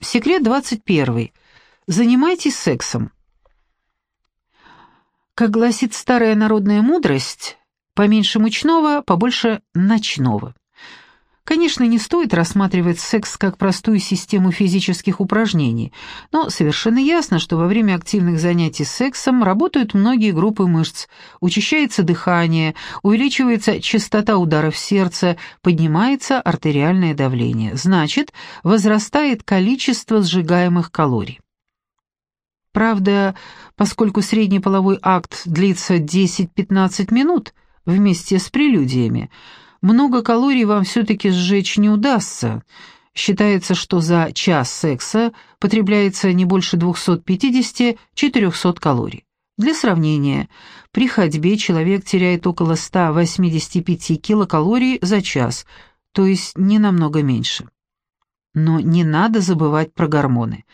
Секрет 21. Занимайтесь сексом. Как гласит старая народная мудрость, поменьше мучного, побольше ночного. Конечно, не стоит рассматривать секс как простую систему физических упражнений, но совершенно ясно, что во время активных занятий сексом работают многие группы мышц, учащается дыхание, увеличивается частота ударов сердца, поднимается артериальное давление. Значит, возрастает количество сжигаемых калорий. Правда, поскольку средний половой акт длится 10-15 минут вместе с прелюдиями, много калорий вам все-таки сжечь не удастся. Считается, что за час секса потребляется не больше 250-400 калорий. Для сравнения, при ходьбе человек теряет около 185 килокалорий за час, то есть не намного меньше. Но не надо забывать про гормоны.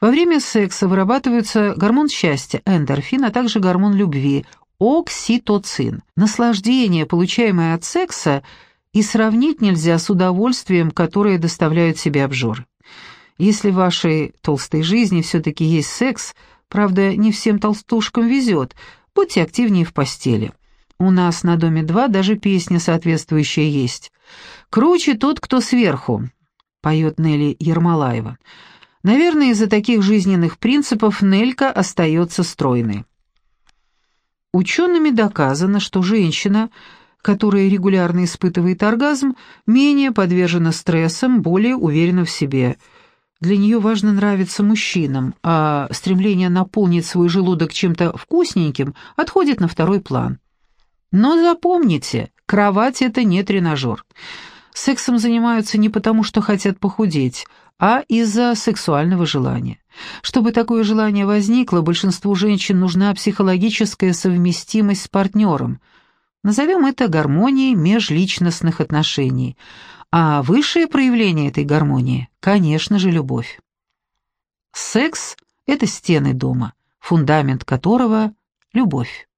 Во время секса вырабатывается гормон счастья, эндорфин, а также гормон любви, окситоцин. Наслаждение, получаемое от секса, и сравнить нельзя с удовольствием, которое доставляют себе обжоры. Если в вашей толстой жизни все-таки есть секс, правда, не всем толстушкам везет, будьте активнее в постели. У нас на Доме 2 даже песня соответствующая есть. «Круче тот, кто сверху», — поет Нелли Ермолаева. Наверное, из-за таких жизненных принципов Нелька остается стройной. Учеными доказано, что женщина, которая регулярно испытывает оргазм, менее подвержена стрессам, более уверена в себе. Для нее важно нравиться мужчинам, а стремление наполнить свой желудок чем-то вкусненьким отходит на второй план. Но запомните, кровать — это не тренажер. Сексом занимаются не потому, что хотят похудеть, а из-за сексуального желания. Чтобы такое желание возникло, большинству женщин нужна психологическая совместимость с партнером. Назовем это гармонией межличностных отношений. А высшее проявление этой гармонии, конечно же, любовь. Секс — это стены дома, фундамент которого — любовь.